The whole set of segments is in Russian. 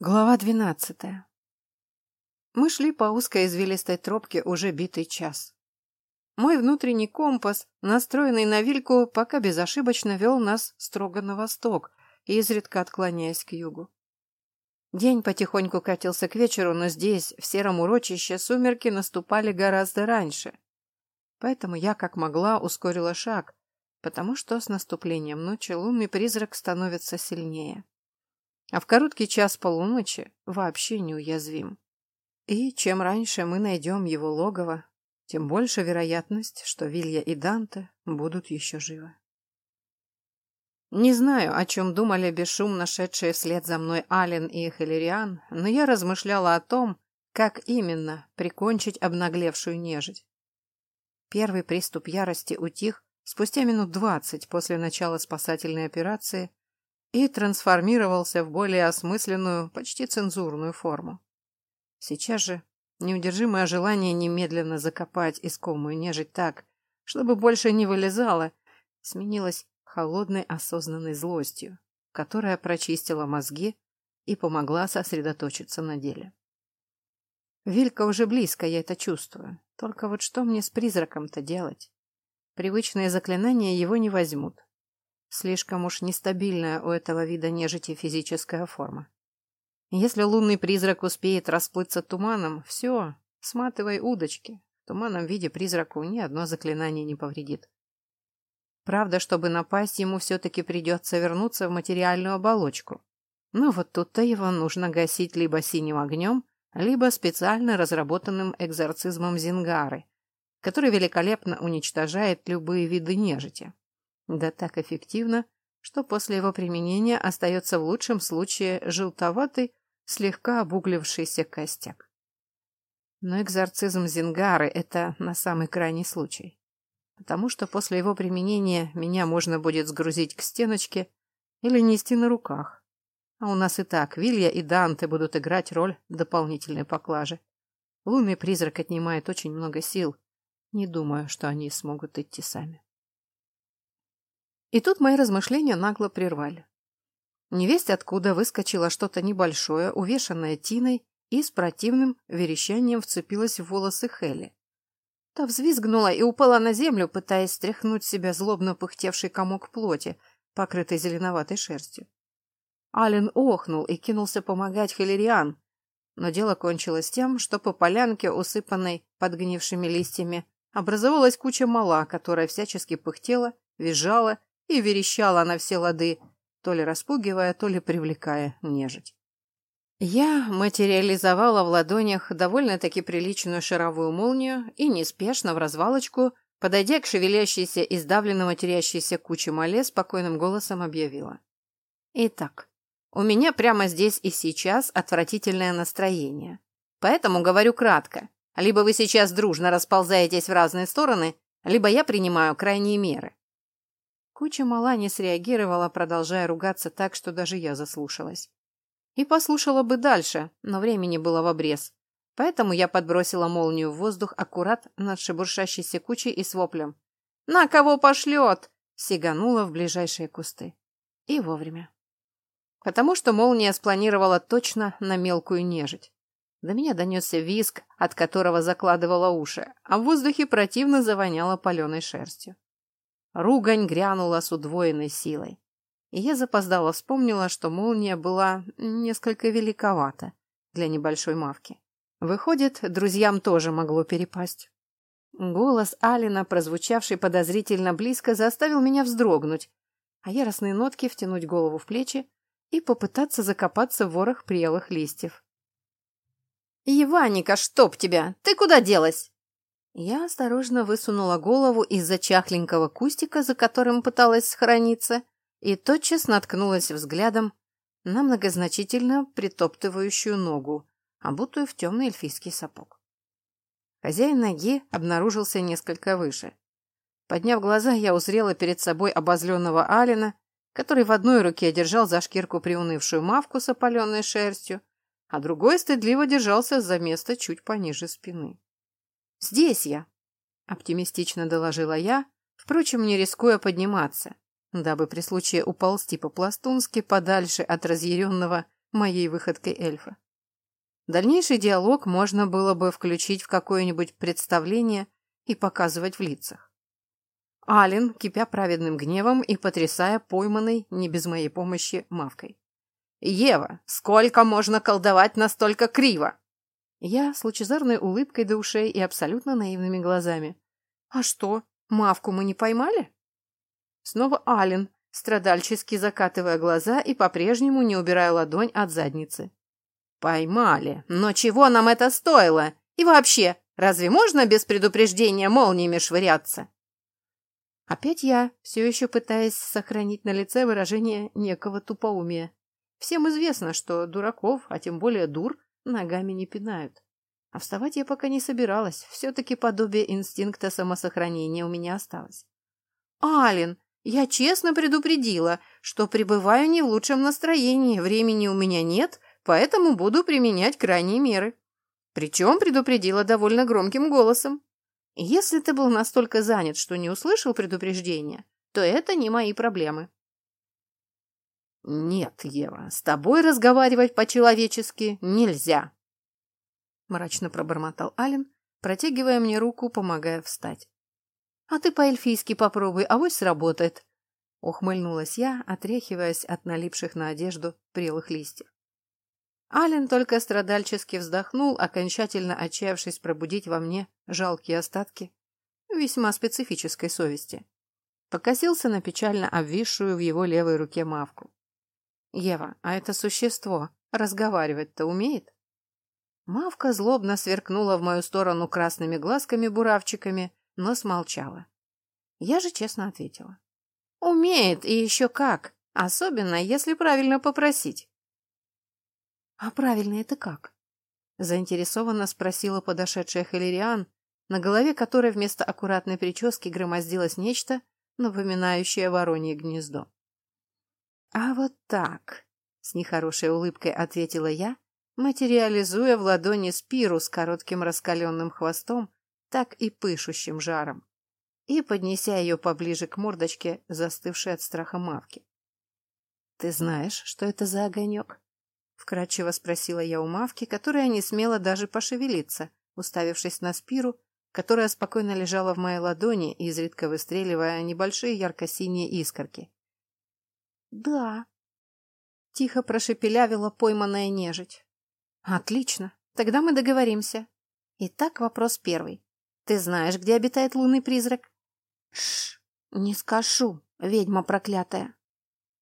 Глава двенадцатая. Мы шли по узкой извилистой тропке уже битый час. Мой внутренний компас, настроенный на вильку, пока безошибочно вел нас строго на восток, изредка отклоняясь к югу. День потихоньку катился к вечеру, но здесь, в сером урочище, сумерки наступали гораздо раньше. Поэтому я, как могла, ускорила шаг, потому что с наступлением ночи лунный призрак становится сильнее а в короткий час полуночи вообще неуязвим. И чем раньше мы найдем его логово, тем больше вероятность, что Вилья и Данте будут еще живы. Не знаю, о чем думали бесшумно шедшие вслед за мной Ален и Хиллериан, но я размышляла о том, как именно прикончить обнаглевшую нежить. Первый приступ ярости утих спустя минут двадцать после начала спасательной операции, и трансформировался в более осмысленную, почти цензурную форму. Сейчас же неудержимое желание немедленно закопать искомую нежить так, чтобы больше не вылезала, сменилось холодной осознанной злостью, которая прочистила мозги и помогла сосредоточиться на деле. Вилька уже близко, я это чувствую. Только вот что мне с призраком-то делать? Привычные заклинания его не возьмут. Слишком уж нестабильная у этого вида нежити физическая форма. Если лунный призрак успеет расплыться туманом, все, сматывай удочки. В туманном виде призраку ни одно заклинание не повредит. Правда, чтобы напасть, ему все-таки придется вернуться в материальную оболочку. Но вот тут-то его нужно гасить либо синим огнем, либо специально разработанным экзорцизмом Зингары, который великолепно уничтожает любые виды нежити. Да так эффективно, что после его применения остается в лучшем случае желтоватый, слегка обуглившийся костяк. Но экзорцизм Зингары – это на самый крайний случай. Потому что после его применения меня можно будет сгрузить к стеночке или нести на руках. А у нас и так Вилья и Данте будут играть роль дополнительной поклажи. Лунный призрак отнимает очень много сил. Не думаю, что они смогут идти сами. И тут мои размышления нагло прервали. Невесть откуда выскочило что-то небольшое, увешанное тиной, и с противным верещанием вцепилась в волосы Хелли. Та взвизгнула и упала на землю, пытаясь стряхнуть себя злобно пыхтевший комок плоти, покрытый зеленоватой шерстью. Ален охнул и кинулся помогать Хиллериан, но дело кончилось тем, что по полянке, усыпанной подгнившими листьями, образовалась куча мала, которая всячески пыхтела, визжала и верещала на все лады, то ли распугивая, то ли привлекая нежить. Я материализовала в ладонях довольно-таки приличную шаровую молнию и неспешно в развалочку, подойдя к шевелящейся и сдавленно матерящейся куче мале, спокойным голосом объявила. «Итак, у меня прямо здесь и сейчас отвратительное настроение. Поэтому говорю кратко. Либо вы сейчас дружно расползаетесь в разные стороны, либо я принимаю крайние меры. Куча мала не среагировала, продолжая ругаться так, что даже я заслушалась. И послушала бы дальше, но времени было в обрез. Поэтому я подбросила молнию в воздух аккурат над шебуршащейся кучей и с воплем. «На кого пошлет?» сиганула в ближайшие кусты. И вовремя. Потому что молния спланировала точно на мелкую нежить. До меня донесся виск, от которого закладывала уши, а в воздухе противно завоняло паленой шерстью. Ругань грянула с удвоенной силой. И я запоздала вспомнила, что молния была несколько великовата для небольшой мавки. Выходит, друзьям тоже могло перепасть. Голос Алина, прозвучавший подозрительно близко, заставил меня вздрогнуть, а яростные нотки втянуть голову в плечи и попытаться закопаться в ворох прелых листьев. «Еваника, чтоб тебя! Ты куда делась?» Я осторожно высунула голову из-за чахленького кустика, за которым пыталась схорониться, и тотчас наткнулась взглядом на многозначительно притоптывающую ногу, обутую в темный эльфийский сапог. Хозяин ноги обнаружился несколько выше. Подняв глаза, я узрела перед собой обозленного Алина, который в одной руке держал за шкирку приунывшую мавку с опаленной шерстью, а другой стыдливо держался за место чуть пониже спины. «Здесь я», — оптимистично доложила я, впрочем, не рискуя подниматься, дабы при случае уползти по-пластунски подальше от разъяренного моей выходкой эльфа. Дальнейший диалог можно было бы включить в какое-нибудь представление и показывать в лицах. Ален, кипя праведным гневом и потрясая пойманной, не без моей помощи, мавкой. «Ева, сколько можно колдовать настолько криво?» Я с лучезарной улыбкой до ушей и абсолютно наивными глазами. «А что, мавку мы не поймали?» Снова Ален, страдальчески закатывая глаза и по-прежнему не убирая ладонь от задницы. «Поймали. Но чего нам это стоило? И вообще, разве можно без предупреждения молниями швыряться?» Опять я, все еще пытаясь сохранить на лице выражение некого тупоумия. Всем известно, что дураков, а тем более дур, ногами не пинают. А вставать я пока не собиралась. Все-таки подобие инстинкта самосохранения у меня осталось. «Ален, я честно предупредила, что пребываю не в лучшем настроении, времени у меня нет, поэтому буду применять крайние меры. Причем предупредила довольно громким голосом. Если ты был настолько занят, что не услышал предупреждения, то это не мои проблемы. «Нет, Ева, с тобой разговаривать по-человечески нельзя», — мрачно пробормотал Ален, протягивая мне руку, помогая встать. «А ты по-эльфийски попробуй, авось сработает», — ухмыльнулась я, отряхиваясь от налипших на одежду прелых листьев. Ален только страдальчески вздохнул, окончательно отчаявшись пробудить во мне жалкие остатки весьма специфической совести. Покосился на печально обвисшую в его левой руке мавку. «Ева, а это существо разговаривать-то умеет?» Мавка злобно сверкнула в мою сторону красными глазками-буравчиками, но смолчала. Я же честно ответила. «Умеет, и еще как, особенно если правильно попросить». «А правильно это как?» Заинтересованно спросила подошедшая Халериан, на голове которой вместо аккуратной прически громоздилось нечто, напоминающее воронье гнездо. «А вот так», — с нехорошей улыбкой ответила я, материализуя в ладони спиру с коротким раскаленным хвостом, так и пышущим жаром, и поднеся ее поближе к мордочке, застывшей от страха мавки. «Ты знаешь, что это за огонек?» — вкратчиво спросила я у мавки, которая не смела даже пошевелиться, уставившись на спиру, которая спокойно лежала в моей ладони, изредка выстреливая небольшие ярко-синие искорки. «Да», — тихо прошепелявила пойманная нежить. «Отлично, тогда мы договоримся. Итак, вопрос первый. Ты знаешь, где обитает лунный призрак?» «Шш, не скажу, ведьма проклятая».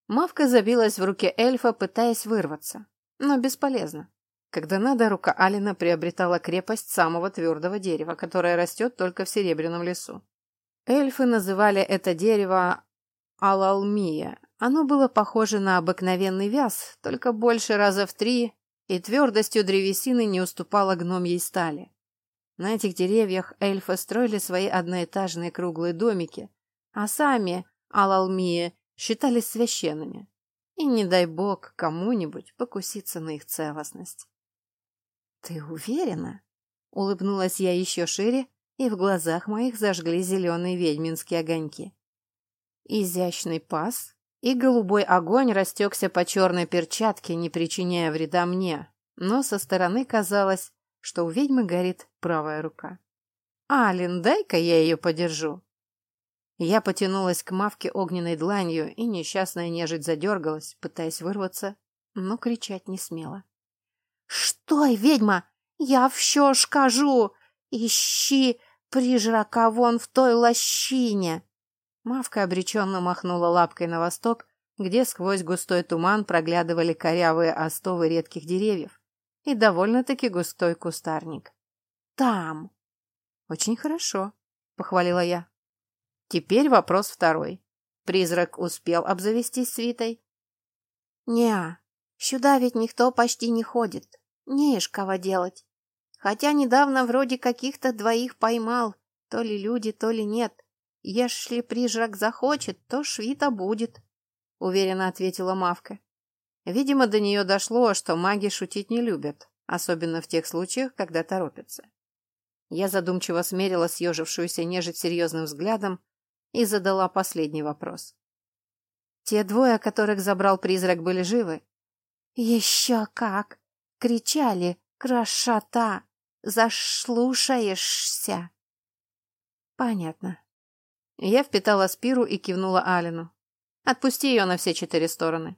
Мавка забилась в руке эльфа, пытаясь вырваться, но бесполезно. Когда надо, рука Алина приобретала крепость самого твердого дерева, которое растет только в серебряном лесу. Эльфы называли это дерево Алалмия, оно было похоже на обыкновенный вяз, только больше раза в три, и твердостью древесины не уступало гномьей стали. На этих деревьях эльфы строили свои одноэтажные круглые домики, а сами, Алалмии, считались священными. И не дай бог кому-нибудь покуситься на их целостность. «Ты уверена?» — улыбнулась я еще шире, и в глазах моих зажгли зеленые ведьминские огоньки. Изящный паз и голубой огонь растекся по черной перчатке, не причиняя вреда мне, но со стороны казалось, что у ведьмы горит правая рука. «Алин, дай-ка я ее подержу!» Я потянулась к мавке огненной дланью, и несчастная нежить задергалась, пытаясь вырваться, но кричать не смела. «Что, ведьма? Я все скажу! Ищи прижрака вон в той лощине!» Мавка обреченно махнула лапкой на восток, где сквозь густой туман проглядывали корявые остовы редких деревьев и довольно-таки густой кустарник. «Там!» «Очень хорошо», — похвалила я. Теперь вопрос второй. Призрак успел обзавестись свитой? «Не, сюда ведь никто почти не ходит. Не ишь кого делать. Хотя недавно вроде каких-то двоих поймал, то ли люди, то ли нет. «Если прижрак захочет, то швита будет», — уверенно ответила Мавка. Видимо, до нее дошло, что маги шутить не любят, особенно в тех случаях, когда торопятся. Я задумчиво смерила съежившуюся нежить серьезным взглядом и задала последний вопрос. «Те двое, которых забрал призрак, были живы?» Еще как! Кричали «Крашота! Заслушаешься!» Понятно. Я впитала спиру и кивнула Алину. Отпусти ее на все четыре стороны.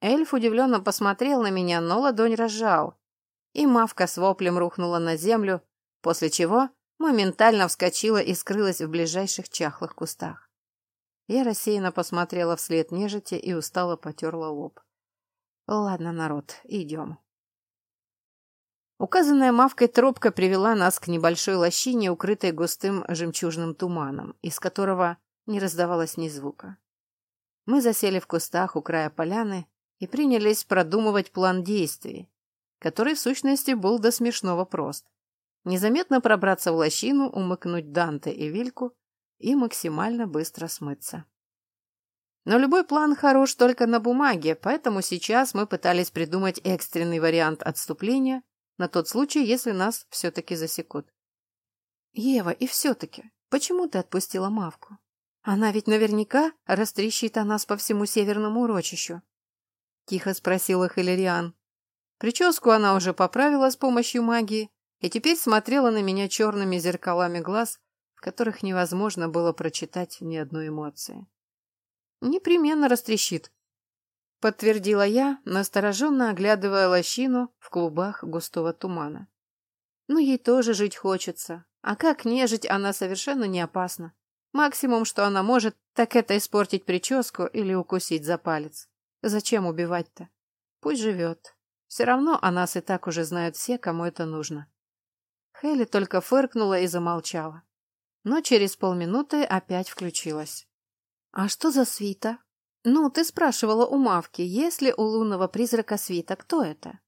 Эльф удивленно посмотрел на меня, но ладонь разжал. И мавка с воплем рухнула на землю, после чего моментально вскочила и скрылась в ближайших чахлых кустах. Я рассеянно посмотрела вслед нежити и устало потерла лоб. Ладно, народ, идем. Указанная мавкой тропка привела нас к небольшой лощине, укрытой густым жемчужным туманом, из которого не раздавалось ни звука. Мы засели в кустах у края поляны и принялись продумывать план действий, который в сущности был до смешного прост. Незаметно пробраться в лощину, умыкнуть Данте и Вильку и максимально быстро смыться. Но любой план хорош только на бумаге, поэтому сейчас мы пытались придумать экстренный вариант отступления на тот случай, если нас все-таки засекут. «Ева, и все-таки, почему ты отпустила Мавку? Она ведь наверняка растрещит о нас по всему северному урочищу», — тихо спросила Хиллериан. Прическу она уже поправила с помощью магии и теперь смотрела на меня черными зеркалами глаз, в которых невозможно было прочитать ни одной эмоции. Непременно растрещит. Подтвердила я, настороженно оглядывая лощину в клубах густого тумана. Ну, ей тоже жить хочется. А как нежить, она совершенно не опасна. Максимум, что она может, так это испортить прическу или укусить за палец. Зачем убивать-то? Пусть живет. Все равно о нас и так уже знают все, кому это нужно. Хелли только фыркнула и замолчала. Но через полминуты опять включилась. «А что за свита?» «Ну, ты спрашивала у Мавки, есть ли у лунного призрака свита, кто это?»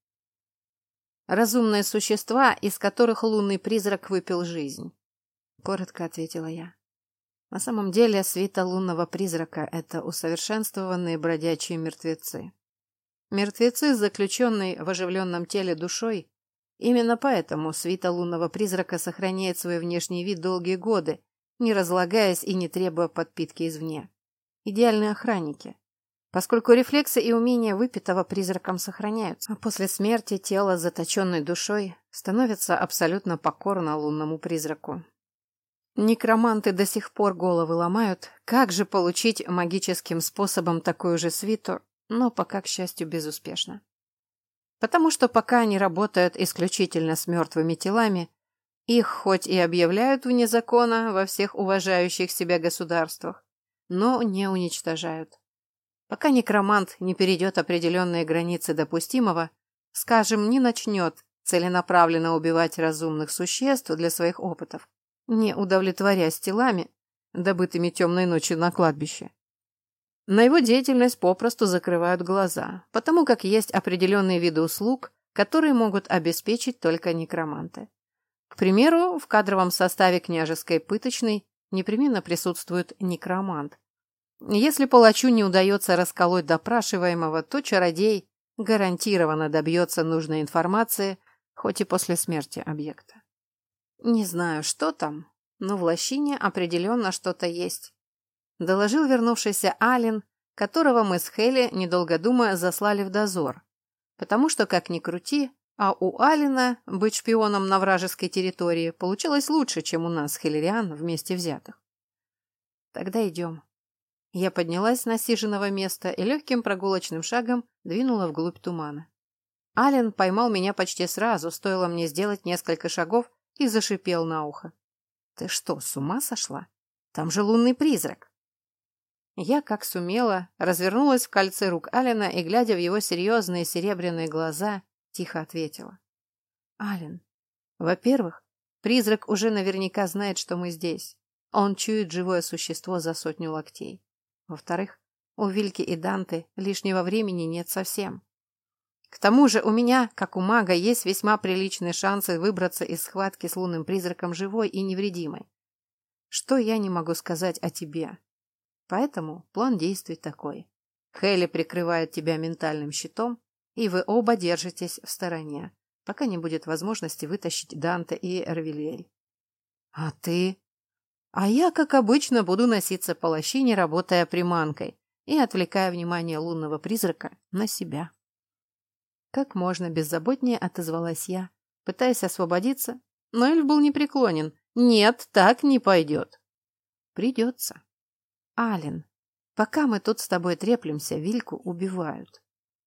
«Разумные существа, из которых лунный призрак выпил жизнь», — коротко ответила я. На самом деле, свита лунного призрака — это усовершенствованные бродячие мертвецы. Мертвецы, заключенные в оживленном теле душой, именно поэтому свита лунного призрака сохраняет свой внешний вид долгие годы, не разлагаясь и не требуя подпитки извне идеальные охранники, поскольку рефлексы и умения выпитого призраком сохраняются, а после смерти тело с заточенной душой становится абсолютно покорно лунному призраку. Некроманты до сих пор головы ломают, как же получить магическим способом такую же свиту, но пока, к счастью, безуспешно. Потому что пока они работают исключительно с мертвыми телами, их хоть и объявляют вне закона во всех уважающих себя государствах, но не уничтожают. Пока некромант не перейдет определенные границы допустимого, скажем, не начнет целенаправленно убивать разумных существ для своих опытов, не удовлетворяясь телами, добытыми темной ночью на кладбище. На его деятельность попросту закрывают глаза, потому как есть определенные виды услуг, которые могут обеспечить только некроманты. К примеру, в кадровом составе княжеской пыточной непременно присутствует некромант. Если палачу не удается расколоть допрашиваемого, то чародей гарантированно добьется нужной информации, хоть и после смерти объекта. Не знаю, что там, но в лощине определенно что-то есть. Доложил вернувшийся Ален, которого мы с Хелли, недолго думая, заслали в дозор. Потому что, как ни крути, а у Алина быть шпионом на вражеской территории получилось лучше, чем у нас, Хиллериан, вместе взятых. Тогда идем. Я поднялась с насиженного места и легким прогулочным шагом двинула вглубь тумана. Ален поймал меня почти сразу, стоило мне сделать несколько шагов и зашипел на ухо. «Ты что, с ума сошла? Там же лунный призрак!» Я, как сумела, развернулась в кольце рук Алина и, глядя в его серьезные серебряные глаза, Тихо ответила. Ален, во-первых, призрак уже наверняка знает, что мы здесь. Он чует живое существо за сотню локтей. Во-вторых, у Вильки и Данты лишнего времени нет совсем. К тому же у меня, как у мага, есть весьма приличные шансы выбраться из схватки с лунным призраком живой и невредимой. Что я не могу сказать о тебе? Поэтому план действий такой. Хелли прикрывает тебя ментальным щитом, и вы оба держитесь в стороне, пока не будет возможности вытащить Данте и Эрвильель. А ты? А я, как обычно, буду носиться по лощине, работая приманкой и отвлекая внимание лунного призрака на себя. Как можно беззаботнее отозвалась я, пытаясь освободиться, но эльф был непреклонен. Нет, так не пойдет. Придется. Ален, пока мы тут с тобой треплемся, Вильку убивают.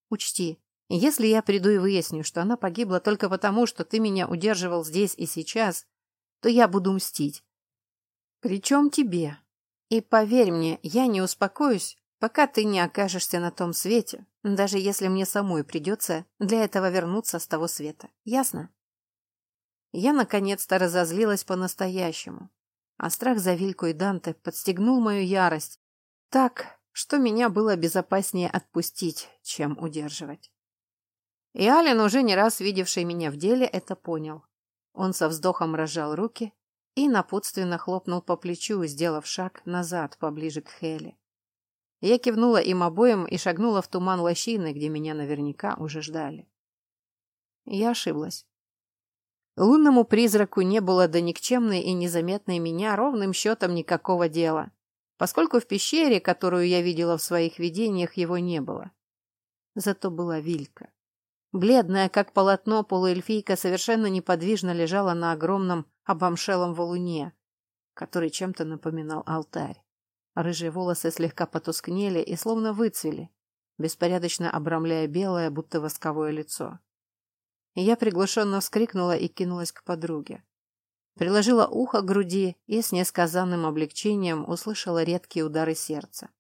Учти, если я приду и выясню, что она погибла только потому, что ты меня удерживал здесь и сейчас, то я буду мстить. Причем тебе. И поверь мне, я не успокоюсь, пока ты не окажешься на том свете, даже если мне самой придется для этого вернуться с того света. Ясно? Я наконец-то разозлилась по-настоящему, а страх за Вильку и Данте подстегнул мою ярость так, что меня было безопаснее отпустить, чем удерживать. И Ален, уже не раз видевший меня в деле, это понял. Он со вздохом разжал руки и напутственно хлопнул по плечу, сделав шаг назад, поближе к Хеле. Я кивнула им обоим и шагнула в туман лощины, где меня наверняка уже ждали. Я ошиблась. Лунному призраку не было до никчемной и незаметной меня ровным счетом никакого дела, поскольку в пещере, которую я видела в своих видениях, его не было. Зато была Вилька. Бледная, как полотно, полуэльфийка совершенно неподвижно лежала на огромном обомшелом валуне, который чем-то напоминал алтарь. Рыжие волосы слегка потускнели и словно выцвели, беспорядочно обрамляя белое, будто восковое лицо. Я приглушенно вскрикнула и кинулась к подруге. Приложила ухо к груди и с несказанным облегчением услышала редкие удары сердца.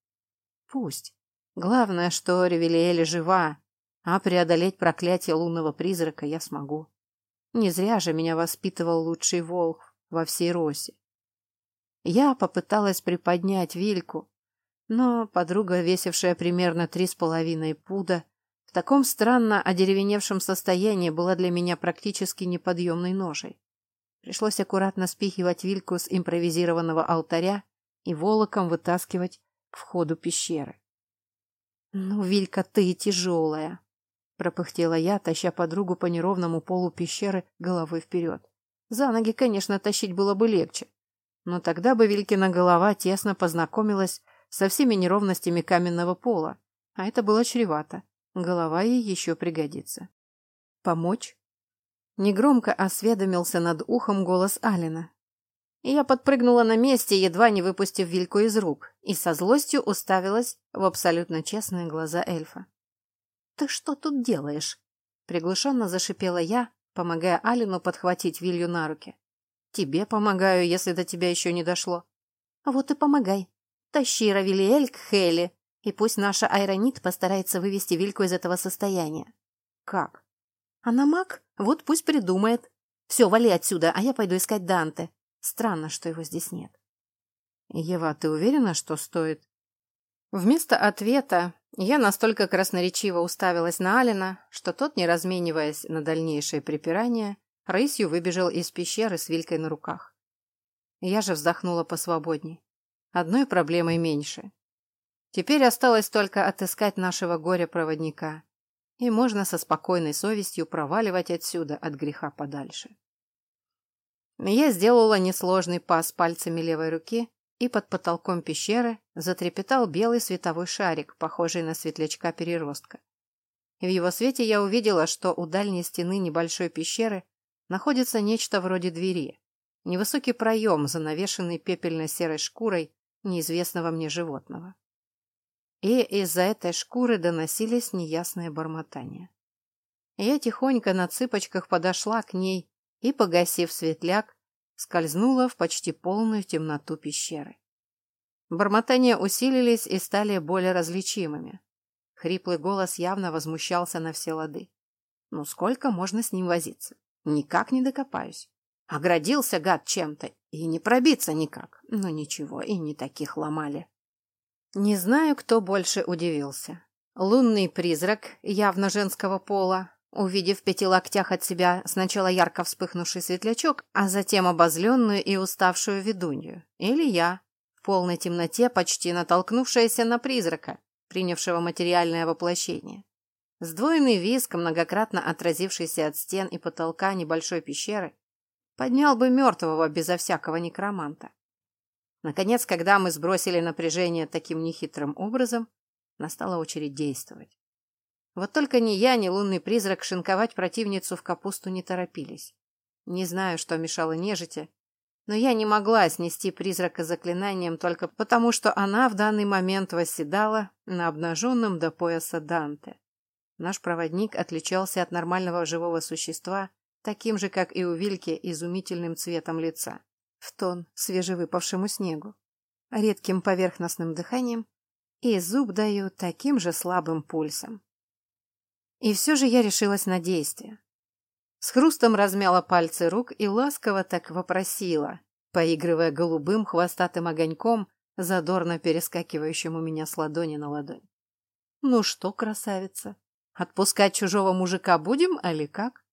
Пусть. Главное, что Ревелиэль жива, а преодолеть проклятие лунного призрака я смогу. Не зря же меня воспитывал лучший волк во всей росе. Я попыталась приподнять Вильку, но подруга, весившая примерно три с половиной пуда, в таком странно одеревеневшем состоянии была для меня практически неподъемной ножей. Пришлось аккуратно спихивать вильку с импровизированного алтаря и волоком вытаскивать к входу пещеры. «Ну, Вилька, ты тяжелая!» — пропыхтела я, таща подругу по неровному полу пещеры головой вперед. За ноги, конечно, тащить было бы легче, но тогда бы Вилькина голова тесно познакомилась со всеми неровностями каменного пола, а это было чревато. Голова ей еще пригодится. Помочь? Негромко осведомился над ухом голос Алина. Я подпрыгнула на месте, едва не выпустив вильку из рук, и со злостью уставилась в абсолютно честные глаза эльфа. «Ты что тут делаешь?» Приглушенно зашипела я, помогая Алину подхватить Вилью на руки. «Тебе помогаю, если до тебя еще не дошло». «Вот и помогай. Тащи Равилиэль к Хелли, и пусть наша Айронит постарается вывести Вильку из этого состояния. Как? Она маг? Вот пусть придумает. Все, вали отсюда, а я пойду искать Данте. Странно, что его здесь нет. Ева, ты уверена, что стоит? Вместо ответа я настолько красноречиво уставилась на Алина, что тот, не размениваясь на дальнейшее припирание, рысью выбежал из пещеры с Вилькой на руках. Я же вздохнула посвободней. Одной проблемой меньше. Теперь осталось только отыскать нашего горя-проводника, и можно со спокойной совестью проваливать отсюда от греха подальше. Я сделала несложный пас пальцами левой руки, и под потолком пещеры затрепетал белый световой шарик, похожий на светлячка-переростка. В его свете я увидела, что у дальней стены небольшой пещеры находится нечто вроде двери, невысокий проем, занавешенный пепельно-серой шкурой неизвестного мне животного и из-за этой шкуры доносились неясные бормотания. Я тихонько на цыпочках подошла к ней и, погасив светляк, скользнула в почти полную темноту пещеры. Бормотания усилились и стали более различимыми. Хриплый голос явно возмущался на все лады. Ну сколько можно с ним возиться? Никак не докопаюсь. Оградился гад чем-то, и не пробиться никак. Но ничего, и не таких ломали. Не знаю, кто больше удивился. Лунный призрак, явно женского пола, увидев в пяти локтях от себя сначала ярко вспыхнувший светлячок, а затем обозленную и уставшую ведунью. Или я, в полной темноте, почти натолкнувшаяся на призрака, принявшего материальное воплощение. Сдвоенный виск, многократно отразившийся от стен и потолка небольшой пещеры, поднял бы мертвого безо всякого некроманта. Наконец, когда мы сбросили напряжение таким нехитрым образом, настала очередь действовать. Вот только ни я, ни лунный призрак шинковать противницу в капусту не торопились. Не знаю, что мешало нежити, но я не могла снести призрака заклинанием только потому, что она в данный момент восседала на обнаженном до пояса Данте. Наш проводник отличался от нормального живого существа таким же, как и у Вильки, изумительным цветом лица, в тон свежевыпавшему снегу, редким поверхностным дыханием и зуб даю таким же слабым пульсом. И все же я решилась на действие. С хрустом размяла пальцы рук и ласково так вопросила, поигрывая голубым хвостатым огоньком, задорно перескакивающим у меня с ладони на ладонь. «Ну что, красавица, отпускать чужого мужика будем, али как?»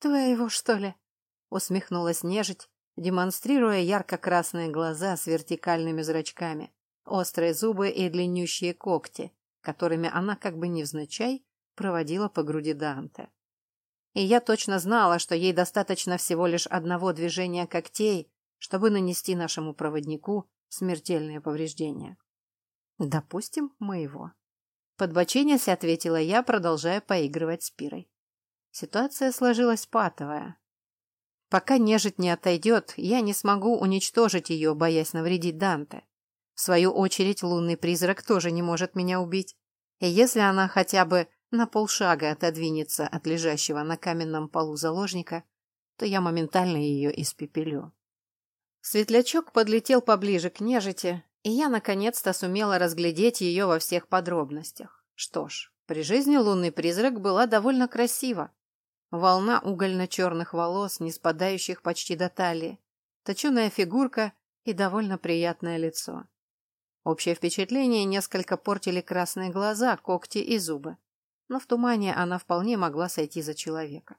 «Твоего, что ли?» — усмехнулась нежить, демонстрируя ярко-красные глаза с вертикальными зрачками, острые зубы и длиннющие когти, которыми она как бы невзначай проводила по груди Данте. И я точно знала, что ей достаточно всего лишь одного движения когтей, чтобы нанести нашему проводнику смертельные повреждения. Допустим, моего. Подбоченясь, ответила я, продолжая поигрывать с пирой. Ситуация сложилась патовая. Пока нежить не отойдет, я не смогу уничтожить ее, боясь навредить Данте. В свою очередь, лунный призрак тоже не может меня убить. И если она хотя бы на полшага отодвинется от лежащего на каменном полу заложника, то я моментально ее испепелю. Светлячок подлетел поближе к нежити, и я наконец-то сумела разглядеть ее во всех подробностях. Что ж, при жизни лунный призрак была довольно красива. Волна угольно-черных волос, не спадающих почти до талии, точеная фигурка и довольно приятное лицо. Общее впечатление несколько портили красные глаза, когти и зубы но в тумане она вполне могла сойти за человека.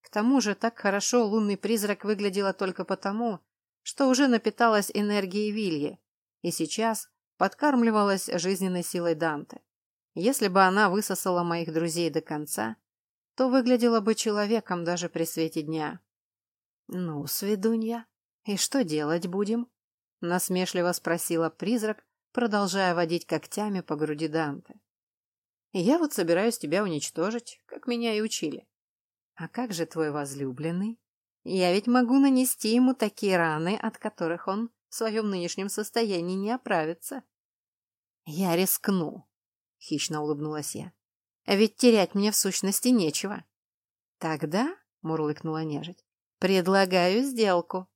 К тому же так хорошо лунный призрак выглядела только потому, что уже напиталась энергией Вильи и сейчас подкармливалась жизненной силой Данте. Если бы она высосала моих друзей до конца, то выглядела бы человеком даже при свете дня. «Ну, сведунья, и что делать будем?» — насмешливо спросила призрак, продолжая водить когтями по груди Данте. Я вот собираюсь тебя уничтожить, как меня и учили. А как же твой возлюбленный? Я ведь могу нанести ему такие раны, от которых он в своем нынешнем состоянии не оправится. Я рискну, хищно улыбнулась я. Ведь терять мне в сущности нечего. Тогда, мурлыкнула нежить, предлагаю сделку.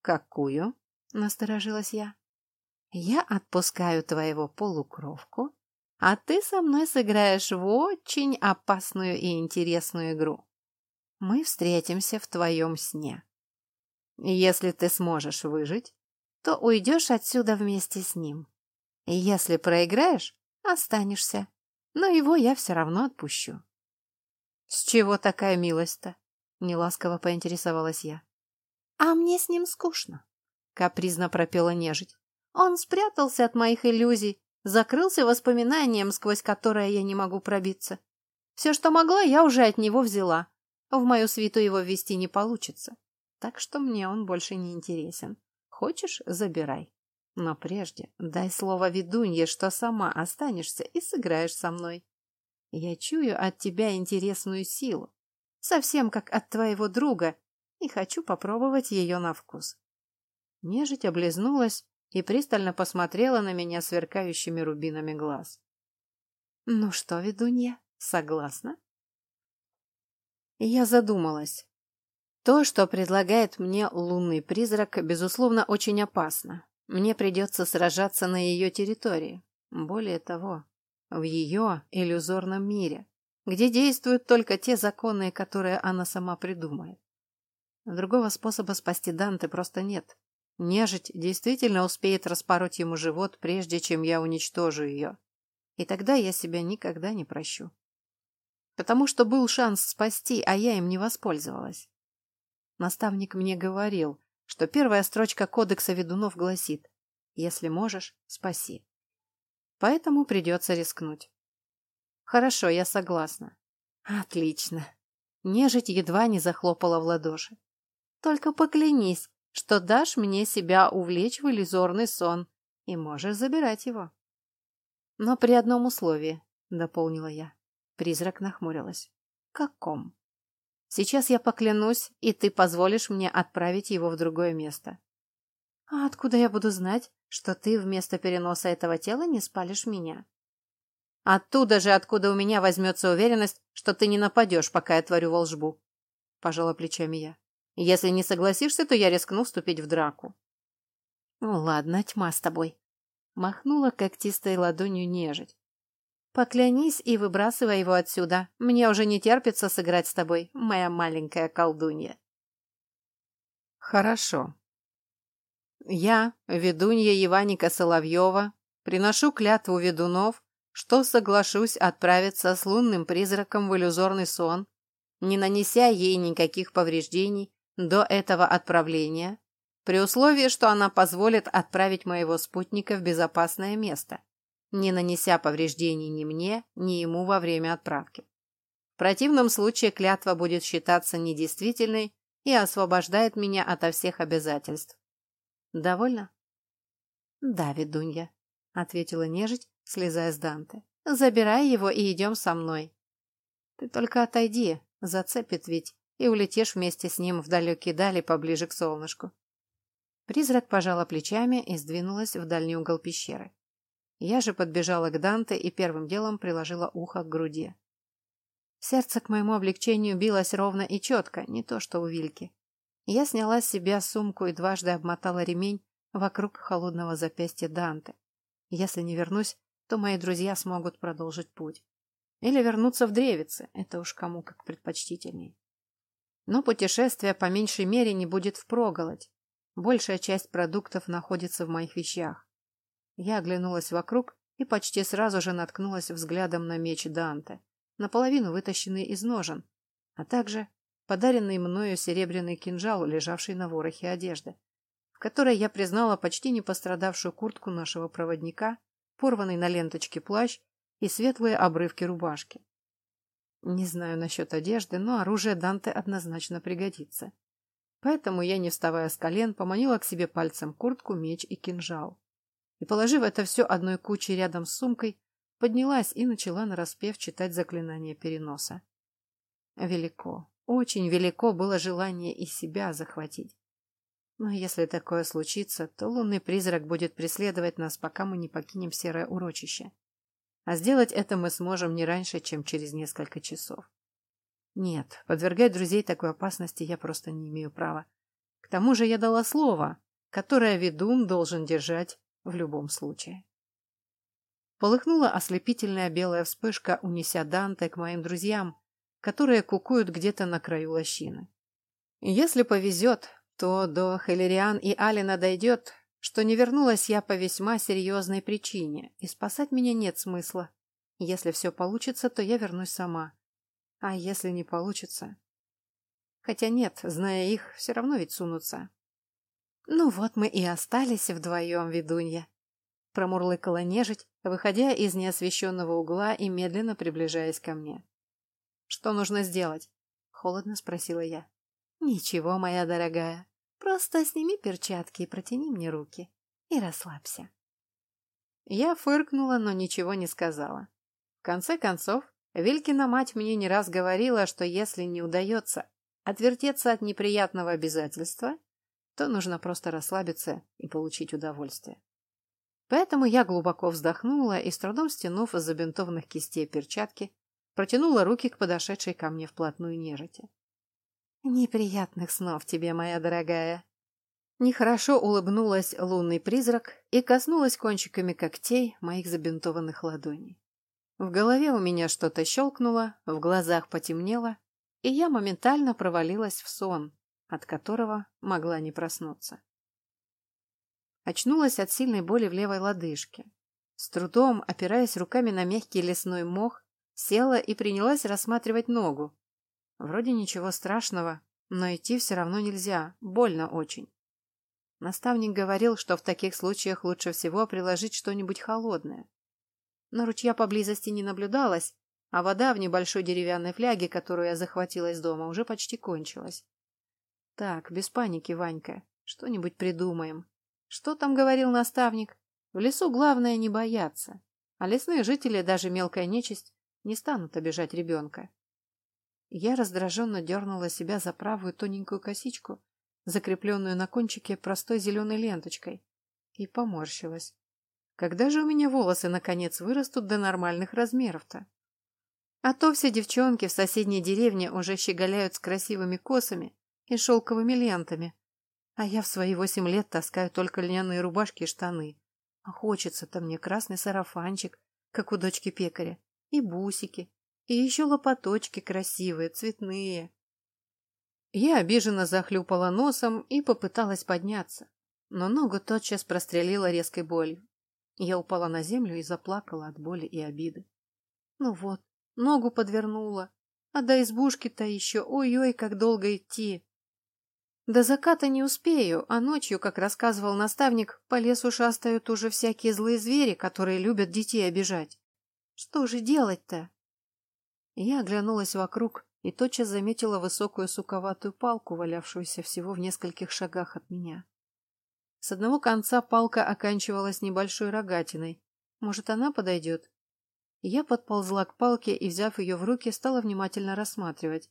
Какую? Насторожилась я. Я отпускаю твоего полукровку а ты со мной сыграешь в очень опасную и интересную игру. Мы встретимся в твоем сне. Если ты сможешь выжить, то уйдешь отсюда вместе с ним. Если проиграешь, останешься. Но его я все равно отпущу. С чего такая милость-то? Неласково поинтересовалась я. А мне с ним скучно, капризно пропела нежить. Он спрятался от моих иллюзий закрылся воспоминанием, сквозь которое я не могу пробиться. Все, что могла, я уже от него взяла. В мою свиту его ввести не получится. Так что мне он больше не интересен. Хочешь – забирай. Но прежде дай слово ведунье, что сама останешься и сыграешь со мной. Я чую от тебя интересную силу, совсем как от твоего друга, и хочу попробовать ее на вкус. Нежить облизнулась и пристально посмотрела на меня сверкающими рубинами глаз. «Ну что, ведунья, согласна?» Я задумалась. То, что предлагает мне лунный призрак, безусловно, очень опасно. Мне придется сражаться на ее территории. Более того, в ее иллюзорном мире, где действуют только те законы, которые она сама придумает. Другого способа спасти Данте просто нет. Нежить действительно успеет распороть ему живот, прежде чем я уничтожу ее. И тогда я себя никогда не прощу. Потому что был шанс спасти, а я им не воспользовалась. Наставник мне говорил, что первая строчка кодекса ведунов гласит «Если можешь, спаси». Поэтому придется рискнуть. Хорошо, я согласна. Отлично. Нежить едва не захлопала в ладоши. Только поклянись, что дашь мне себя увлечь в иллюзорный сон и можешь забирать его. Но при одном условии, — дополнила я. Призрак нахмурилась. «Каком?» «Сейчас я поклянусь, и ты позволишь мне отправить его в другое место». «А откуда я буду знать, что ты вместо переноса этого тела не спалишь меня?» «Оттуда же, откуда у меня возьмется уверенность, что ты не нападешь, пока я творю волжбу», — пожала плечами я. «Если не согласишься, то я рискну вступить в драку». «Ну ладно, тьма с тобой», — махнула когтистой ладонью нежить. Поклянись и выбрасывай его отсюда. Мне уже не терпится сыграть с тобой, моя маленькая колдунья. Хорошо. Я, ведунья Еваника Соловьева, приношу клятву ведунов, что соглашусь отправиться с лунным призраком в иллюзорный сон, не нанеся ей никаких повреждений до этого отправления, при условии, что она позволит отправить моего спутника в безопасное место не нанеся повреждений ни мне, ни ему во время отправки. В противном случае клятва будет считаться недействительной и освобождает меня ото всех обязательств. Довольно? Да, ведунья, ответила нежить, слезая с Данте. Забирай его и идем со мной. Ты только отойди, зацепит ведь, и улетишь вместе с ним в далекие дали поближе к солнышку. Призрак пожала плечами и сдвинулась в дальний угол пещеры. Я же подбежала к Данте и первым делом приложила ухо к груди. Сердце к моему облегчению билось ровно и четко, не то что у Вильки. Я сняла с себя сумку и дважды обмотала ремень вокруг холодного запястья Данте. Если не вернусь, то мои друзья смогут продолжить путь. Или вернуться в Древице, это уж кому как предпочтительней. Но путешествие по меньшей мере не будет впроголодь. Большая часть продуктов находится в моих вещах. Я оглянулась вокруг и почти сразу же наткнулась взглядом на меч Данте, наполовину вытащенный из ножен, а также подаренный мною серебряный кинжал, лежавший на ворохе одежды, в которой я признала почти не пострадавшую куртку нашего проводника, порванный на ленточке плащ и светлые обрывки рубашки. Не знаю насчет одежды, но оружие Данте однозначно пригодится. Поэтому я, не вставая с колен, поманила к себе пальцем куртку, меч и кинжал и, положив это все одной кучей рядом с сумкой, поднялась и начала нараспев читать заклинание переноса. Велико, очень велико было желание и себя захватить. Но если такое случится, то лунный призрак будет преследовать нас, пока мы не покинем серое урочище. А сделать это мы сможем не раньше, чем через несколько часов. Нет, подвергать друзей такой опасности я просто не имею права. К тому же я дала слово, которое ведун должен держать в любом случае. Полыхнула ослепительная белая вспышка, унеся Данте к моим друзьям, которые кукуют где-то на краю лощины. Если повезет, то до Хелериан и Алина дойдет, что не вернулась я по весьма серьезной причине, и спасать меня нет смысла. Если все получится, то я вернусь сама. А если не получится? Хотя нет, зная их, все равно ведь сунутся. «Ну вот мы и остались вдвоем, ведунья», — промурлыкала нежить, выходя из неосвещенного угла и медленно приближаясь ко мне. «Что нужно сделать?» — холодно спросила я. «Ничего, моя дорогая. Просто сними перчатки и протяни мне руки. И расслабься». Я фыркнула, но ничего не сказала. В конце концов, Вилькина мать мне не раз говорила, что если не удается отвертеться от неприятного обязательства, то нужно просто расслабиться и получить удовольствие. Поэтому я глубоко вздохнула и, с трудом стянув из забинтованных кистей перчатки, протянула руки к подошедшей ко мне вплотную нежити. «Неприятных снов тебе, моя дорогая!» Нехорошо улыбнулась лунный призрак и коснулась кончиками когтей моих забинтованных ладоней. В голове у меня что-то щелкнуло, в глазах потемнело, и я моментально провалилась в сон, от которого могла не проснуться. Очнулась от сильной боли в левой лодыжке. С трудом, опираясь руками на мягкий лесной мох, села и принялась рассматривать ногу. Вроде ничего страшного, но идти все равно нельзя, больно очень. Наставник говорил, что в таких случаях лучше всего приложить что-нибудь холодное. Но ручья поблизости не наблюдалось, а вода в небольшой деревянной фляге, которую я захватила из дома, уже почти кончилась. Так, без паники, Ванька. Что-нибудь придумаем. Что там говорил наставник? В лесу главное не бояться. А лесные жители, даже мелкая нечисть, не станут обижать ребенка. Я раздраженно дернула себя за правую тоненькую косичку, закрепленную на кончике простой зеленой ленточкой, и поморщилась. Когда же у меня волосы наконец вырастут до нормальных размеров-то? А то все девчонки в соседней деревне уже щеголяют с красивыми косами и шелковыми лентами, а я в свои восемь лет таскаю только льняные рубашки и штаны. А хочется-то мне красный сарафанчик, как у дочки пекаря, и бусики, и еще лопаточки красивые, цветные. Я обиженно захлюпала носом и попыталась подняться, но ногу тотчас прострелила резкой болью. Я упала на землю и заплакала от боли и обиды. Ну вот, ногу подвернула, а до избушки-то еще ой-ой, как долго идти. До заката не успею, а ночью, как рассказывал наставник, по лесу шастают уже всякие злые звери, которые любят детей обижать. Что же делать-то? Я оглянулась вокруг и тотчас заметила высокую суковатую палку, валявшуюся всего в нескольких шагах от меня. С одного конца палка оканчивалась небольшой рогатиной. Может, она подойдет? Я подползла к палке и, взяв ее в руки, стала внимательно рассматривать.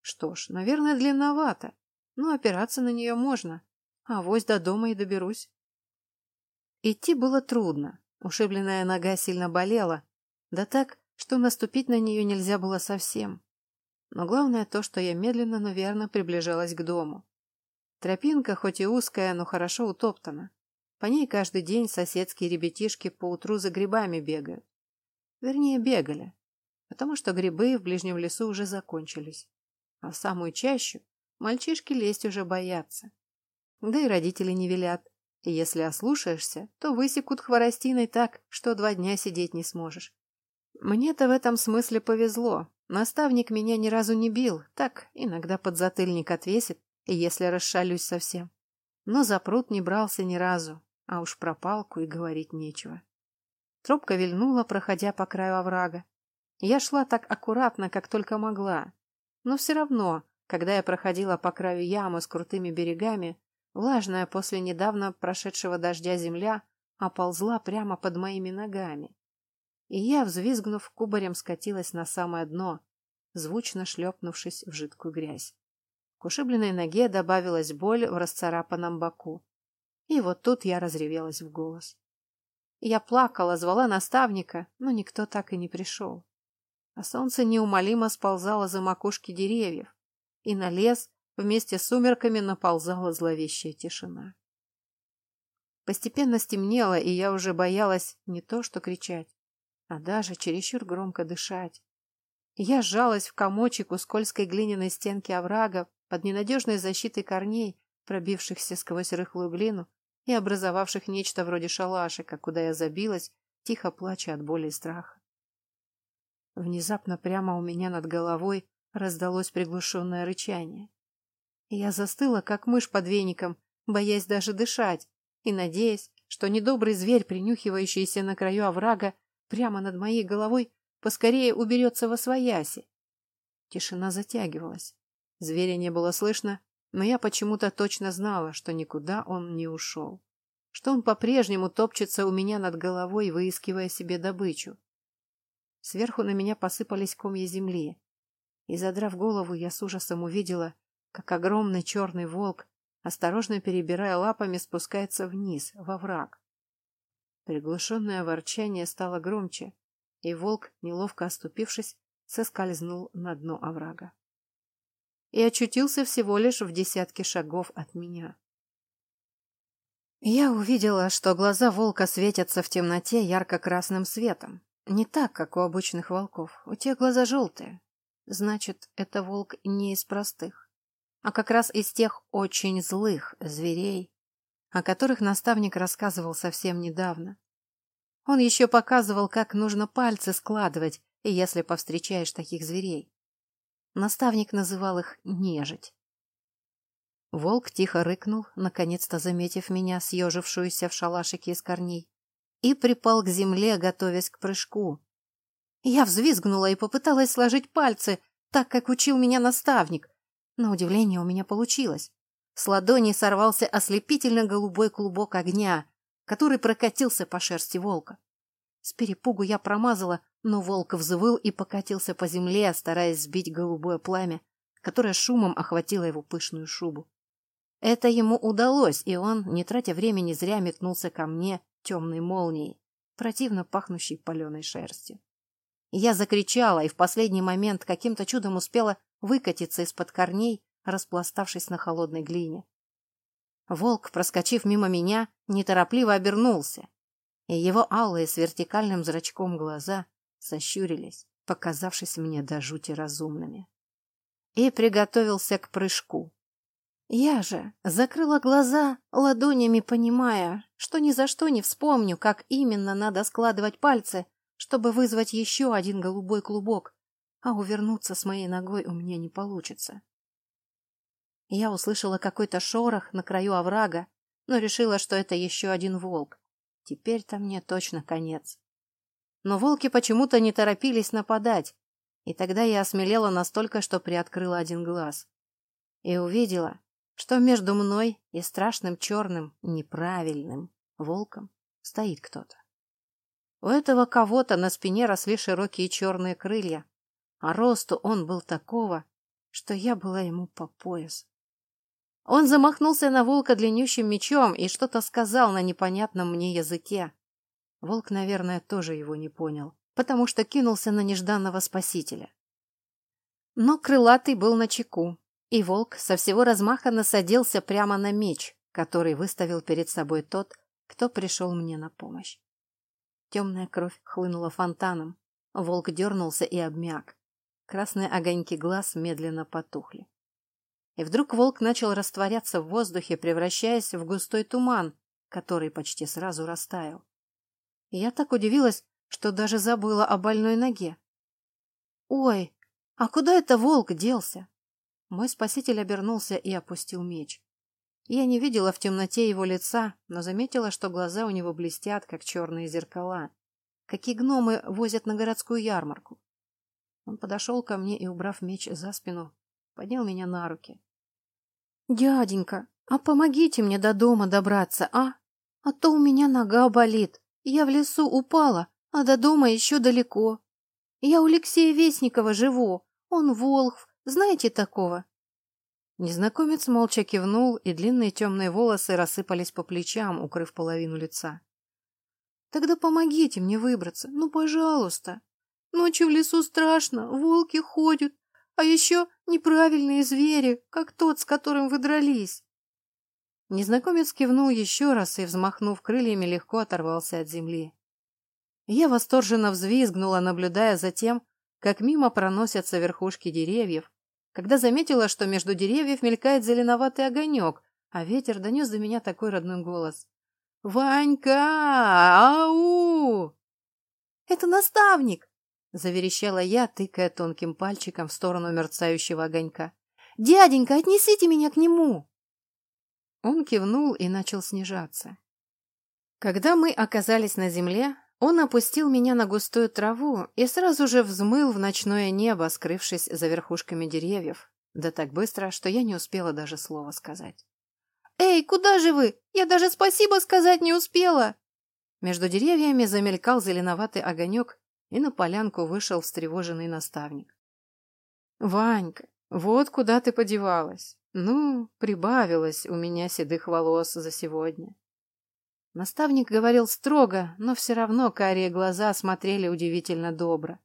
Что ж, наверное, длинновато, но опираться на нее можно. А вось до дома и доберусь. Идти было трудно. Ушибленная нога сильно болела. Да так, что наступить на нее нельзя было совсем. Но главное то, что я медленно, но верно приближалась к дому. Тропинка, хоть и узкая, но хорошо утоптана. По ней каждый день соседские ребятишки поутру за грибами бегают. Вернее, бегали, потому что грибы в ближнем лесу уже закончились. А в самую чащу мальчишки лезть уже боятся. Да и родители не велят. И если ослушаешься, то высекут хворостиной так, что два дня сидеть не сможешь. Мне-то в этом смысле повезло. Наставник меня ни разу не бил, так иногда подзатыльник отвесит, если расшалюсь совсем. Но за пруд не брался ни разу, а уж про палку и говорить нечего. Тропка вильнула, проходя по краю оврага. Я шла так аккуратно, как только могла. Но все равно, когда я проходила по краю ямы с крутыми берегами, влажная после недавно прошедшего дождя земля оползла прямо под моими ногами. И я, взвизгнув, кубарем скатилась на самое дно, звучно шлепнувшись в жидкую грязь. К ушибленной ноге добавилась боль в расцарапанном боку. И вот тут я разревелась в голос. Я плакала, звала наставника, но никто так и не пришел. А солнце неумолимо сползало за макушки деревьев, и на лес вместе с сумерками наползала зловещая тишина. Постепенно стемнело, и я уже боялась не то что кричать, а даже чересчур громко дышать. Я сжалась в комочек у скользкой глиняной стенки оврага, под ненадежной защитой корней, пробившихся сквозь рыхлую глину и образовавших нечто вроде шалашика, куда я забилась, тихо плача от боли и страха. Внезапно прямо у меня над головой раздалось приглушенное рычание. Я застыла, как мышь под веником, боясь даже дышать, и надеясь, что недобрый зверь, принюхивающийся на краю оврага, прямо над моей головой, поскорее уберется во свояси. Тишина затягивалась. Зверя не было слышно, но я почему-то точно знала, что никуда он не ушел. Что он по-прежнему топчется у меня над головой, выискивая себе добычу. Сверху на меня посыпались комья земли. И, задрав голову, я с ужасом увидела, как огромный черный волк, осторожно перебирая лапами, спускается вниз, во враг. Приглушенное ворчание стало громче, и волк, неловко оступившись, соскользнул на дно оврага и очутился всего лишь в десятке шагов от меня. Я увидела, что глаза волка светятся в темноте ярко-красным светом. Не так, как у обычных волков. У тех глаза желтые. Значит, это волк не из простых, а как раз из тех очень злых зверей, о которых наставник рассказывал совсем недавно. Он еще показывал, как нужно пальцы складывать, если повстречаешь таких зверей. Наставник называл их нежить. Волк тихо рыкнул, наконец-то заметив меня, съежившуюся в шалашике из корней, и припал к земле, готовясь к прыжку. Я взвизгнула и попыталась сложить пальцы, так как учил меня наставник. На удивление у меня получилось. С ладони сорвался ослепительно голубой клубок огня, который прокатился по шерсти волка. С перепугу я промазала, Но волк взвыл и покатился по земле, стараясь сбить голубое пламя, которое шумом охватило его пышную шубу. Это ему удалось, и он, не тратя времени, зря метнулся ко мне темной молнией, противно пахнущей паленой шерстью. Я закричала и в последний момент каким-то чудом успела выкатиться из-под корней, распластавшись на холодной глине. Волк, проскочив мимо меня, неторопливо обернулся, и его алые с вертикальным зрачком глаза сощурились, показавшись мне до жути разумными. И приготовился к прыжку. Я же закрыла глаза, ладонями понимая, что ни за что не вспомню, как именно надо складывать пальцы, чтобы вызвать еще один голубой клубок, а увернуться с моей ногой у меня не получится. Я услышала какой-то шорох на краю оврага, но решила, что это еще один волк. Теперь-то мне точно конец. Но волки почему-то не торопились нападать, и тогда я осмелела настолько, что приоткрыла один глаз. И увидела, что между мной и страшным черным, неправильным волком стоит кто-то. У этого кого-то на спине росли широкие черные крылья, а росту он был такого, что я была ему по пояс. Он замахнулся на волка длиннющим мечом и что-то сказал на непонятном мне языке. Волк, наверное, тоже его не понял, потому что кинулся на нежданного спасителя. Но крылатый был на чеку, и волк со всего размаха насадился прямо на меч, который выставил перед собой тот, кто пришел мне на помощь. Темная кровь хлынула фонтаном. Волк дернулся и обмяк. Красные огоньки глаз медленно потухли. И вдруг волк начал растворяться в воздухе, превращаясь в густой туман, который почти сразу растаял. И я так удивилась, что даже забыла о больной ноге. «Ой, а куда это волк делся?» Мой спаситель обернулся и опустил меч. Я не видела в темноте его лица, но заметила, что глаза у него блестят, как черные зеркала. Какие гномы возят на городскую ярмарку. Он подошел ко мне и, убрав меч за спину, поднял меня на руки. «Дяденька, а помогите мне до дома добраться, а? А то у меня нога болит. Я в лесу упала, а до дома еще далеко. Я у Алексея Вестникова живу. Он Волхв, знаете такого?» Незнакомец молча кивнул, и длинные темные волосы рассыпались по плечам, укрыв половину лица. «Тогда помогите мне выбраться, ну, пожалуйста. Ночью в лесу страшно, волки ходят, а еще неправильные звери, как тот, с которым вы дрались». Незнакомец кивнул еще раз и, взмахнув крыльями, легко оторвался от земли. Я восторженно взвизгнула, наблюдая за тем, как мимо проносятся верхушки деревьев, когда заметила, что между деревьев мелькает зеленоватый огонек, а ветер донес до меня такой родной голос. «Ванька! Ау!» «Это наставник!» — заверещала я, тыкая тонким пальчиком в сторону мерцающего огонька. «Дяденька, отнесите меня к нему!» Он кивнул и начал снижаться. Когда мы оказались на земле, он опустил меня на густую траву и сразу же взмыл в ночное небо, скрывшись за верхушками деревьев, да так быстро, что я не успела даже слова сказать. «Эй, куда же вы? Я даже спасибо сказать не успела!» Между деревьями замелькал зеленоватый огонек, и на полянку вышел встревоженный наставник. «Ванька, вот куда ты подевалась. Ну, прибавилось у меня седых волос за сегодня. Наставник говорил строго, но все равно карие глаза смотрели удивительно добро.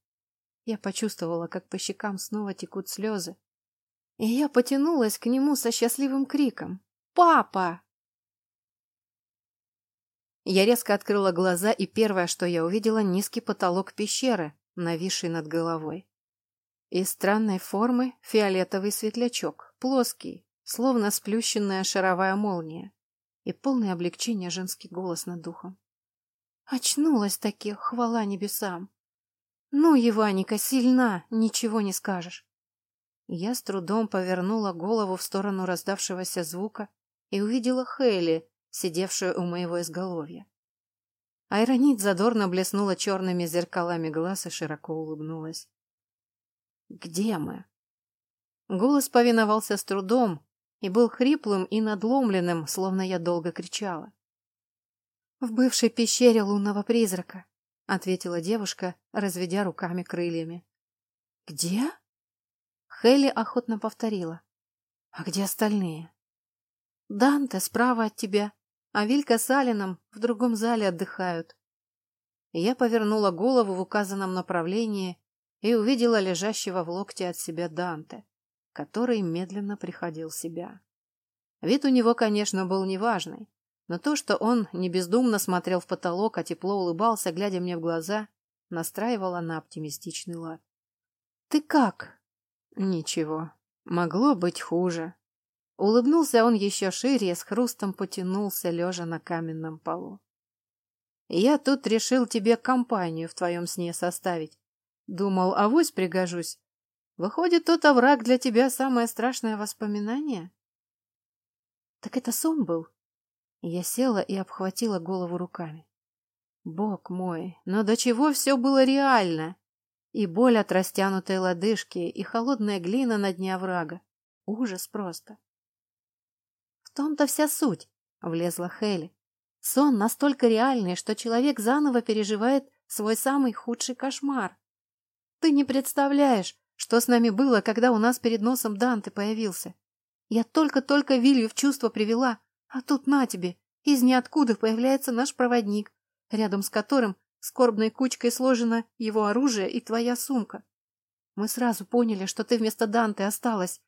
Я почувствовала, как по щекам снова текут слезы. И я потянулась к нему со счастливым криком. «Папа!» Я резко открыла глаза, и первое, что я увидела, низкий потолок пещеры, нависший над головой. Из странной формы фиолетовый светлячок, плоский, словно сплющенная шаровая молния и полное облегчение женский голос над духом. Очнулась таки, хвала небесам. Ну, Еваника, сильна, ничего не скажешь. Я с трудом повернула голову в сторону раздавшегося звука и увидела Хейли, сидевшую у моего изголовья. Айронит задорно блеснула черными зеркалами глаз и широко улыбнулась. «Где мы?» Голос повиновался с трудом, и был хриплым и надломленным, словно я долго кричала. «В бывшей пещере лунного призрака», — ответила девушка, разведя руками крыльями. Где? Хелли охотно повторила. А где остальные? Данте справа от тебя, а Вилька с Алином в другом зале отдыхают. Я повернула голову в указанном направлении и увидела лежащего в локте от себя Данте, который медленно приходил в себя. Вид у него, конечно, был неважный, но то, что он не бездумно смотрел в потолок, а тепло улыбался, глядя мне в глаза, настраивало на оптимистичный лад. «Ты как?» «Ничего. Могло быть хуже». Улыбнулся он еще шире и с хрустом потянулся, лежа на каменном полу. «Я тут решил тебе компанию в твоем сне составить. Думал, авось пригожусь. Выходит, тот овраг для тебя самое страшное воспоминание?» «Так это сон был?» Я села и обхватила голову руками. Бог мой, но до чего все было реально! И боль от растянутой лодыжки, и холодная глина на дне оврага. Ужас просто. В том-то вся суть, влезла Хелли. Сон настолько реальный, что человек заново переживает свой самый худший кошмар. Ты не представляешь, что с нами было, когда у нас перед носом Данте появился. Я только-только Вилью в чувство привела, а тут на тебе, из ниоткуда появляется наш проводник, рядом с которым скорбной кучкой сложено его оружие и твоя сумка. Мы сразу поняли, что ты вместо Данте осталась.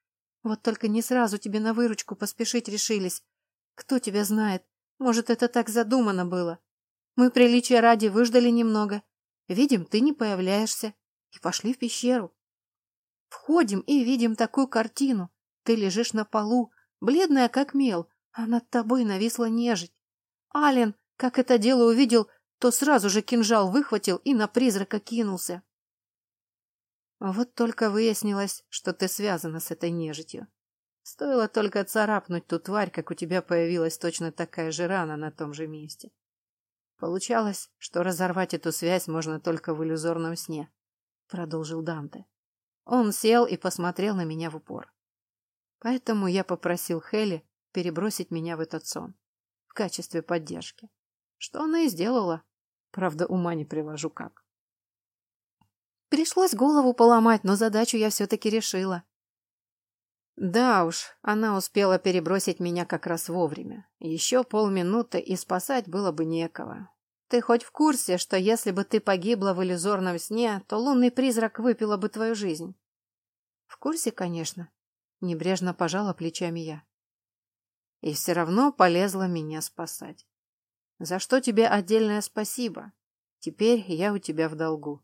Вот только не сразу тебе на выручку поспешить решились. Кто тебя знает, может, это так задумано было. Мы приличия ради выждали немного. Видим, ты не появляешься. И пошли в пещеру. Входим и видим такую картину. Ты лежишь на полу, бледная как мел, а над тобой нависла нежить. Ален, как это дело увидел, то сразу же кинжал выхватил и на призрака кинулся. Вот только выяснилось, что ты связана с этой нежитью. Стоило только царапнуть ту тварь, как у тебя появилась точно такая же рана на том же месте. Получалось, что разорвать эту связь можно только в иллюзорном сне, продолжил Данте. Он сел и посмотрел на меня в упор. Поэтому я попросил Хелли перебросить меня в этот сон в качестве поддержки. Что она и сделала. Правда, ума не привожу как. Пришлось голову поломать, но задачу я все-таки решила. Да уж, она успела перебросить меня как раз вовремя. Еще полминуты, и спасать было бы некого. Ты хоть в курсе, что если бы ты погибла в иллюзорном сне, то лунный призрак выпила бы твою жизнь? В курсе, конечно. Небрежно пожала плечами я и все равно полезла меня спасать. За что тебе отдельное спасибо. Теперь я у тебя в долгу.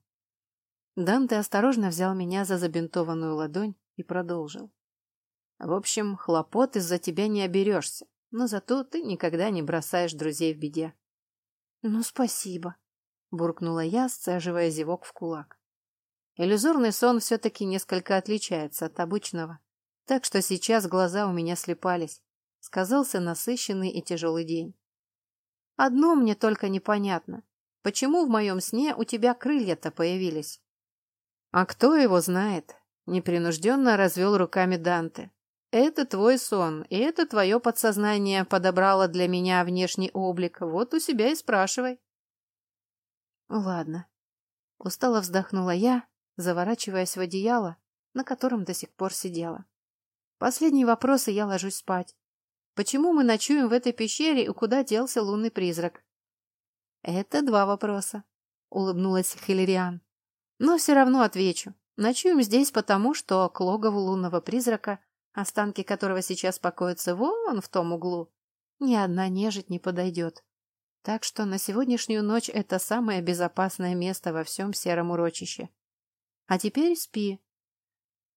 Данте осторожно взял меня за забинтованную ладонь и продолжил. В общем, хлопот из-за тебя не оберешься, но зато ты никогда не бросаешь друзей в беде. Ну, спасибо, буркнула я, сцеживая зевок в кулак. Иллюзорный сон все-таки несколько отличается от обычного, так что сейчас глаза у меня слепались, сказался насыщенный и тяжелый день. Одно мне только непонятно. Почему в моем сне у тебя крылья-то появились? А кто его знает? Непринужденно развел руками Данте. Это твой сон, и это твое подсознание подобрало для меня внешний облик. Вот у себя и спрашивай. Ладно. Устало вздохнула я, заворачиваясь в одеяло, на котором до сих пор сидела. Последний вопрос, и я ложусь спать. Почему мы ночуем в этой пещере и куда делся лунный призрак? Это два вопроса, улыбнулась Хиллериан. Но все равно отвечу. Ночуем здесь потому, что к логову лунного призрака, останки которого сейчас покоятся вон в том углу, ни одна нежить не подойдет. Так что на сегодняшнюю ночь это самое безопасное место во всем сером урочище. А теперь спи.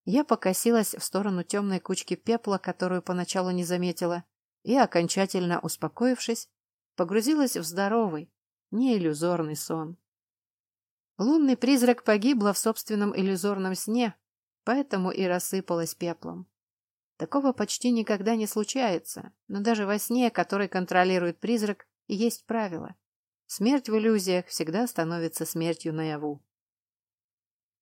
Я покосилась в сторону темной кучки пепла, которую поначалу не заметила, и, окончательно успокоившись, погрузилась в здоровый, не иллюзорный сон. Лунный призрак погибла в собственном иллюзорном сне, поэтому и рассыпалась пеплом. Такого почти никогда не случается, но даже во сне, который контролирует призрак, есть правило. Смерть в иллюзиях всегда становится смертью наяву.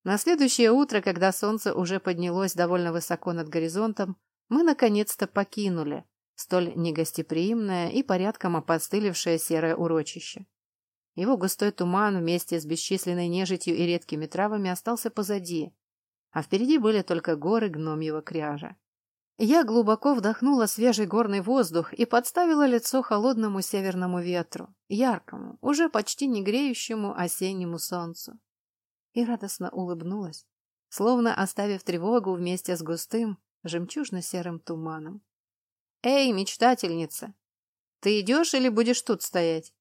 На следующее утро, когда солнце уже поднялось довольно высоко над горизонтом, мы наконец-то покинули столь негостеприимное и порядком опостылевшее серое урочище. Его густой туман вместе с бесчисленной нежитью и редкими травами остался позади, а впереди были только горы гномьего кряжа. Я глубоко вдохнула свежий горный воздух и подставила лицо холодному северному ветру, яркому, уже почти не греющему осеннему солнцу. И радостно улыбнулась, словно оставив тревогу вместе с густым, жемчужно-серым туманом. «Эй, мечтательница! Ты идешь или будешь тут стоять?»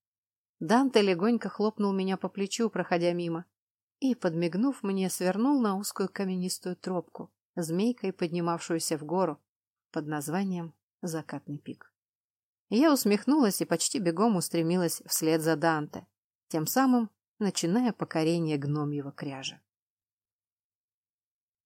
Данте легонько хлопнул меня по плечу, проходя мимо, и, подмигнув мне, свернул на узкую каменистую тропку, змейкой поднимавшуюся в гору, под названием «Закатный пик». Я усмехнулась и почти бегом устремилась вслед за Данте, тем самым начиная покорение гномьего кряжа.